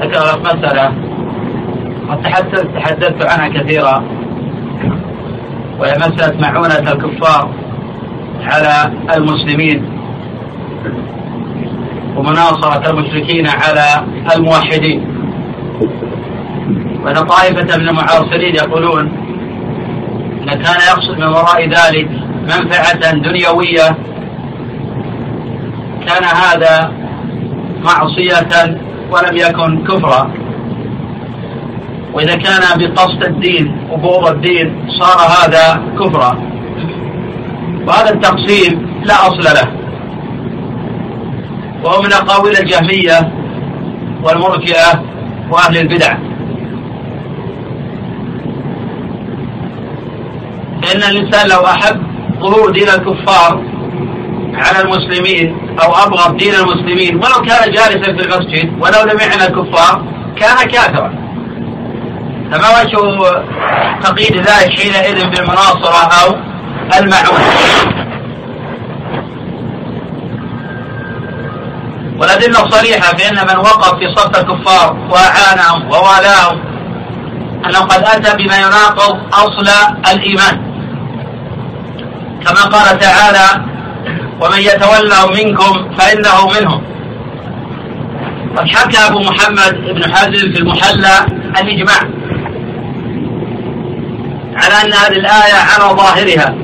ذكر مسألة قد تحدثت عنها كثيرا. وهي مسألة معونة الكفار على المسلمين. ومناصرة المشركين على الموحدين. وأن طائفة من المعاصرين يقولون أن كان يقصد من وراء ذلك منفعة دنيوية. كان هذا معصية ولم يكن كفرا. وإذا كان بقصد الدين وبغض الدين صار هذا كفرا. وهذا التقسيم لا أصل له. وهو من أقاويل الجهمية والمركئة وأهل البدع. فإن الإنسان لو أحب ظهور دين الكفار على المسلمين أو أبغض دين المسلمين ولو كان جالسا في المسجد ولو لم يعن الكفار كان كافرا. فما وجه تقييد ذلك حينئذ بالمناصرة أو المعونة؟ والأدلة صريحة في أن من وقف في صف الكفار وأعانهم ووالاهم أنه قد أتى بما يناقض أصل الإيمان. كما قال تعالى ومن يتولهم منكم فإنه منهم. قد حكى أبو محمد بن حازم في المحلى الإجماع على أن هذه الآية على ظاهرها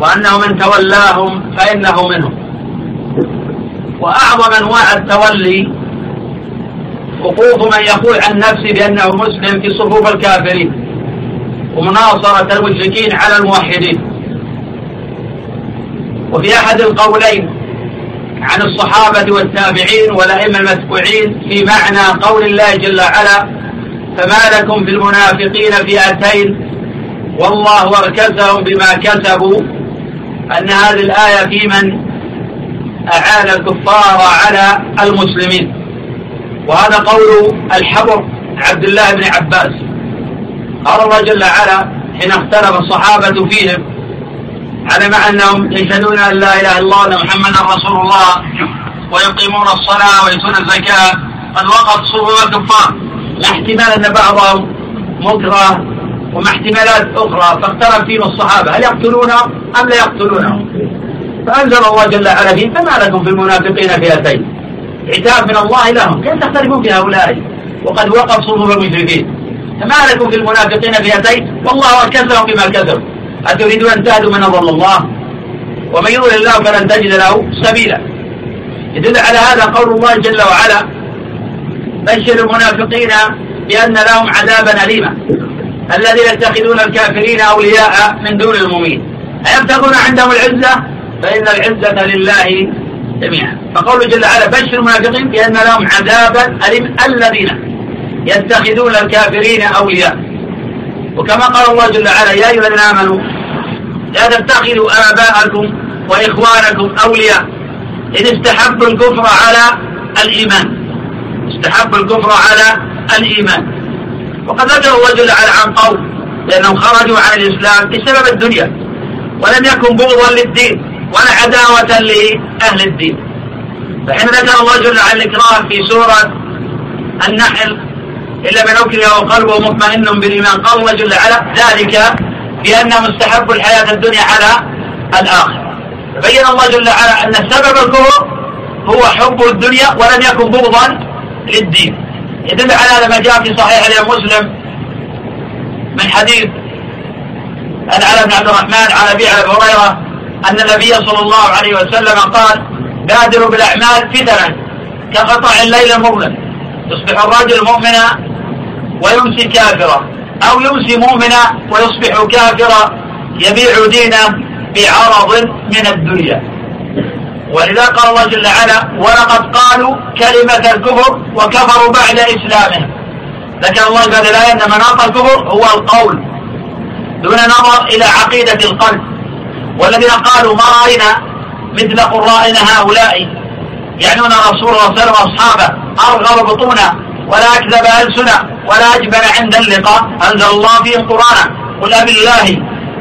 وأنه من تولاهم فإنه منهم. وأعظم أنواع التولي وقوف من يقول عن نفسه بأنه مسلم في صفوف الكافرين ومناصرة المشركين على الموحدين. وفي أحد القولين عن الصحابة والتابعين والأئمة المتبوعين في معنى قول الله جل وعلا فما لكم في المنافقين فئتين والله أركزهم بما كسبوا. أن هذه الآية في من؟ أعان الكفار على المسلمين. وهذا قول الحبر عبد الله بن عباس. قال الله جل وعلا حين اختلف الصحابة فيهم على مع أنهم يشهدون أن لا إله إلا الله وأن محمدا رسول الله ويقيمون الصلاة ويؤتون الزكاة. قد وقف صفوف الكفار. لا احتمال أن بعضهم مكره وما احتمالات أخرى. فاختلف فيهم الصحابة. هل يقتلونهم أم لا يقتلونهم فأنزل الله جل وعلا فيه فما لكم في المنافقين فئتين؟ عتاب من الله لهم. كيف تختلفون في هؤلاء؟ وقد وقف صفوف المشركين. فما لكم في المنافقين فئتين؟ والله أكثرهم بما كذبوا أتريدون أن تهدوا من أضل الله؟ ومن يضلل الله فلن تجد له سبيلا. يدل على هذا قول الله جل وعلا بشر المنافقين بأن لهم عذابا أليما. الذين يتخذون الكافرين أولياء من دون المؤمنين. أيبتغون عندهم العزة؟ فإن العزة لله جميعا. فقوله جل وعلا بشر المنافقين بأن لهم عذابا أليما الذين يتخذون الكافرين أولياء. وكما قال الله جل وعلا يا أيها الذين آمنوا لا تتخذوا آباءكم وإخوانكم أولياء. إن استحبوا الكفر على الإيمان. استحبوا الكفر على الإيمان. وقد ذكر الله جل وعلا عن قوم لأنهم خرجوا عن الإسلام بسبب الدنيا. ولم يكن بغضا للدين ولا عداوة لأهل الدين. فحين ذكر الله جل وعلا الإكراه في سورة النحل إلا من أكره وقلبه مطمئن بالإيمان قال الله جل وعلا ذلك بأنه مستحب الحياة الدنيا على الآخرة. بين الله جل وعلا أن سبب الكفر هو حب الدنيا ولم يكن بغضا للدين. يدل على هذا ما جاء في صحيح الإمام مسلم من حديث عن علي بن عبد الرحمن عن أبي هريرة أن النبي صلى الله عليه وسلم قال بادروا بالأعمال فتنا كقطع الليل المظلم يصبح الرجل مؤمنا ويمسي كافرا. أو يمسي مؤمنا ويصبح كافرا يبيع دينه بعرض من الدنيا. ولذا قال الله جل وعلا ولقد قالوا كلمة الكفر وكفروا بعد إسلامهم ذكر الله بعد الآية أن مناط الكفر هو القول دون نظر إلى عقيدة القلب. والذين قالوا ما رأينا مثل قرائنا هؤلاء يعنون رسول الله صلى الله عليه وسلم وأصحابه أرغب بطونا ولا أكذب ألسنا ولا أجبن عند اللقاء. أنزل الله فيهم قرآنا قل بالله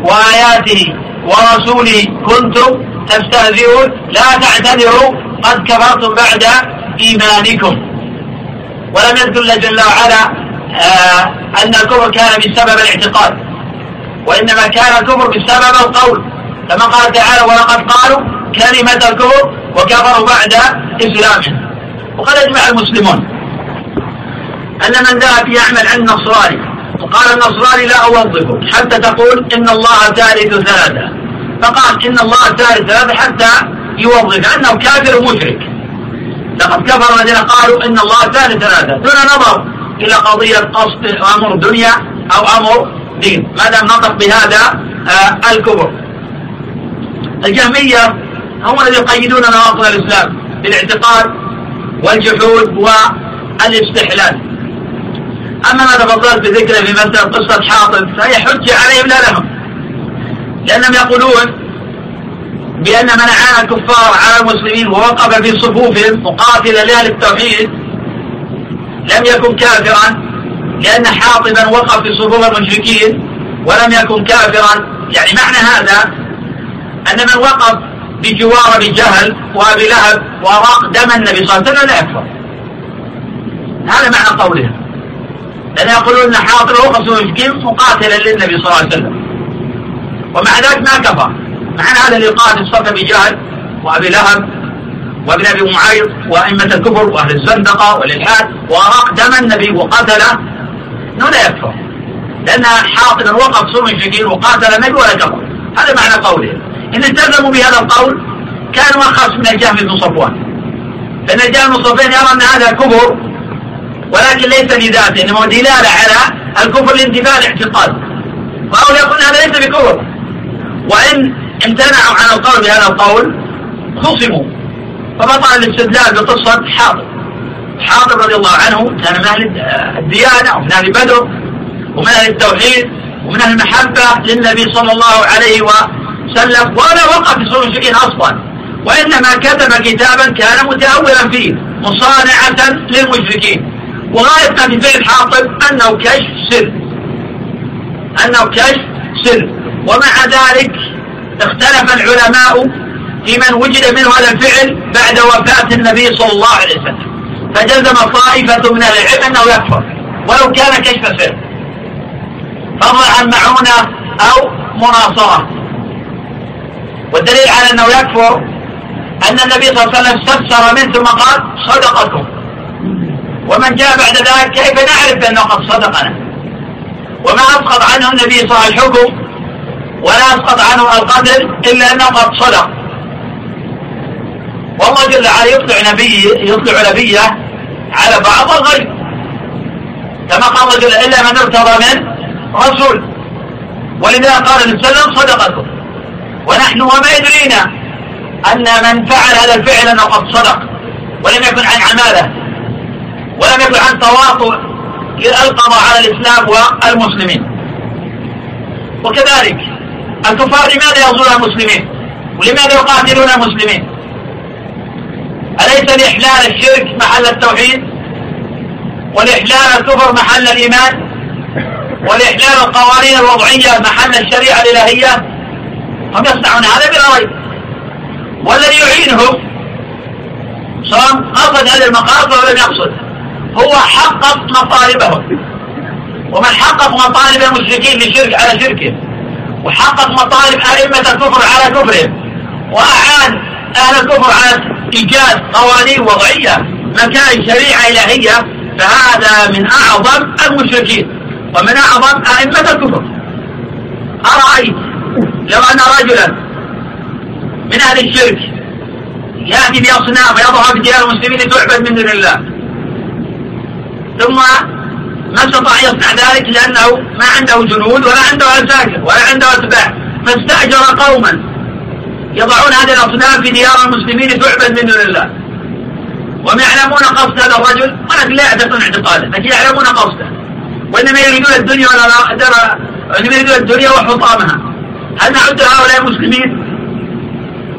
وآياته ورسوله كنتم تستهزئون. لا تعتذروا. قد كفرتم بعد إيمانكم. ولم يذكر الله جل وعلا آه أن الكفر كان بسبب الاعتقاد. وإنما كان الكفر بسبب القول. كما قال تعالى ولقد قالوا كلمة الكفر وكفروا بعد إسلامهم. وقد أجمع المسلمون. أن من ذهب يعمل عند النصراني. وقال النصراني لا أوظفه حتى تقول إن الله ثالث ثلاثة. فقال إن الله ثالث ثلاثة حتى يوظف أنه كافر ومشرك. لقد كفر الذين قالوا إن الله ثالث ثلاثة. دون نظر إلى قضية قصد أمر دنيا أو أمر دين. ما دام نطق بهذا؟ آه الكفر. الجهمية هم الذين يقيدون نواقض الإسلام بالإعتقاد والجحود والإستحلال. أما ما تفضلت بذكره في مثل قصة حاطب فهي حجة عليهم لا لهم. لأنهم يقولون بأن من أعان الكفار على المسلمين ووقف في صفوفهم مقاتلا لأهل التوحيد لم يكن كافرا لأن حاطبا وقف في صفوف المشركين ولم يكن كافرا. يعني معنى هذا أن من وقف بجوار أبي جهل وأبي لهب وراق دم النبي صلى الله عليه وسلم لا يكفر. هذا معنى قولهم لأن يقولون أن وقف في المشركين مقاتلا للنبي صلى الله عليه وسلم. ومع ذلك ما كفر معنى هذا اللي يقاتل صف أبي جهل وأبي لهب وابن أبي معيط وأئمة الكفر وأهل الزندقة والإلحاد وأراق دم النبي وقتله إنه لا يكفر. لأن حاطبا وقف المشركين وقاتل النبي ولا كفر. هذا معنى قوله. إن التزموا بهذا القول كانوا أخص من الجهم بن صفوان. لأن الجهم بن صفوان يرى أن هذا كفر ولكن ليس لذاته إنما دلالة على الكفر لانتفاء الاعتقاد. فهو يقول هذا ليس بكفر. وإن امتنعوا عن القول بهذا القول خصموا. فبطل الاستدلال بقصة حاضر. حاضر رضي الله عنه كان من أهل الديانة ومن أهل بدر ومن أهل التوحيد ومن أهل المحبة للنبي صلى الله عليه وسلم. ولا وقع في صلح المشركين أصلا. وإنما كتب كتابا كان متأولا فيه مصانعة للمشركين. وغاية في فعل حاطب أنه كشف سر أنه كشف سر ومع ذلك اختلف العلماء في من وجد منه هذا الفعل بعد وفاة النبي صلى الله عليه وسلم. فجزم طائفة من العلم أنه يكفر. ولو كان كشف سر فضلا عن معونة أو مناصرة. والدليل على أنه يكفر أن النبي صلى الله عليه وسلم استفسر منه ثم قال صدقكم. ومن جاء بعد ذلك كيف نعرف بأنه قد صدقنا؟ وما أسقط عنه النبي صلى الله عليه وسلم ولا أسقط عنه القتل إلا أنه قد صدق. والله جل وعلا يطلع نبي يطلع نبيه على بعض الغيب. كما قال جل إلا من ارتضى من رسول. ولذا قال وسلم صدقكم. ونحن وما يدرينا أن من فعل هذا الفعل أنه قد صدق ولم يكن عن عماله. ولم يكن عن تواطؤ للقضاء على الإسلام والمسلمين. وكذلك الكفار لماذا يغزون المسلمين؟ ولماذا يقاتلون المسلمين؟ أليس لإحلال الشرك محل التوحيد؟ ولإحلال الكفر محل الإيمان؟ ولإحلال القوانين الوضعية محل الشريعة الإلهية؟ هم يصنعون هذا ريب والذي يعينهم سواء قصد هذه المقاصد أو لم يقصد. هو حقق مطالبهم ومن حقق مطالب المشركين للشرك على شركه. وحقق مطالب أئمة الكفر على كفرهم وأعان أهل الكفر على إيجاد قوانين وضعية مكان شريعة إلهية. فهذا من أعظم المشركين. ومن أعظم أئمة الكفر. أرأيت؟ لو أن رجلا من أهل الشرك يأتي بأصنام ويضعها في ديار المسلمين تعبد من دون الله. ثم ما استطاع يصنع ذلك لأنه ما عنده جنود ولا عنده عساكر ولا عنده أتباع فاستأجر قوما يضعون هذه الأصنام في ديار المسلمين تعبد من دون الله. وهم يعلمون قصد هذا الرجل ولكن لا يعتقدون اعتقاده لكن يعلمون قصده. وإنما يريدون الدنيا ولا درى وإنما يريدون الدنيا وحطامها. هل نعد هؤلاء مسلمين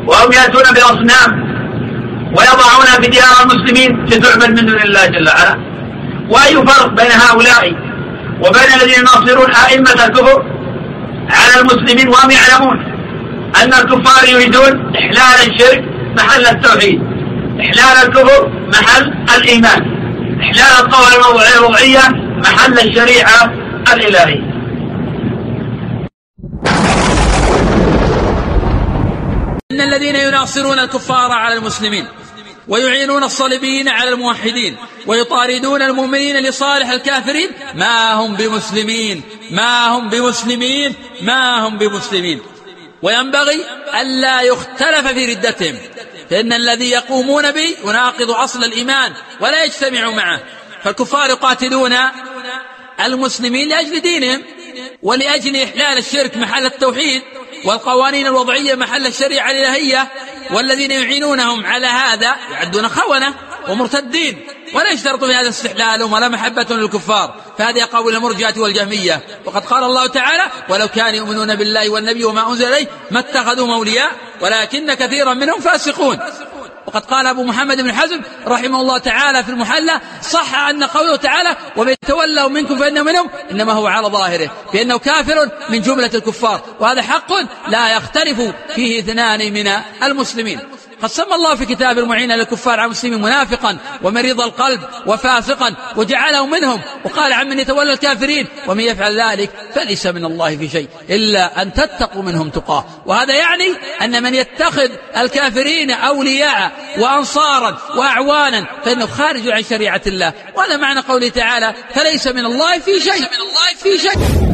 وهم يأتون بأصنام ويضعونها في ديار المسلمين لتعبد من دون الله جل وعلا. وأي فرق بين هؤلاء وبين الذين يناصرون أئمة الكفر على المسلمين وهم يعلمون أن الكفار يريدون إحلال الشرك محل التوحيد إحلال الكفر محل الإيمان إحلال القوى الوضعية محل الشريعة الإلهية. إن الذين يناصرون الكفار على المسلمين ويعينون الصليبيين على الموحدين ويطاردون المؤمنين لصالح الكافرين. ما هم بمسلمين؟ ما هم بمسلمين؟ ما هم بمسلمين؟ وينبغي ألا يختلف في ردتهم. فإن الذي يقومون به يناقض أصل الإيمان ولا يجتمع معه. فالكفار يقاتلون المسلمين لأجل دينهم ولأجل إحلال الشرك محل التوحيد والقوانين الوضعية محل الشريعة الإلهية. والذين يعينونهم على هذا يعدون خونة ومرتدين ولا يشترط في هذا استحلالهم ولا محبة للكفار. فهذه أقاويل المرجئة والجهمية. وقد قال الله تعالى ولو كانوا يؤمنون بالله والنبي وما أنزل إليه ما اتخذوا أولياء ولكن كثيرا منهم فاسقون. وقد قال أبو محمد بن حزم رحمه الله تعالى في المحلى صح أن قوله تعالى ومن تولوا منكم فإنه منهم إنما هو على ظاهره فإنه كافر من جملة الكفار وهذا حق لا يختلف فيه اثنان من المسلمين. قد سمى الله في كتاب المعين للكفار على المسلمين منافقا ومريض القلب وفاسقا وجعله منهم وقال عن من يتولى الكافرين ومن يفعل ذلك فليس من الله في شيء إلا أن تتقوا منهم تقاه. وهذا يعني أن من يتخذ الكافرين أولياء وأنصارا وأعوانا فإنه خارج عن شريعة الله. وهذا معنى قوله تعالى فليس من الله في شيء في شيء.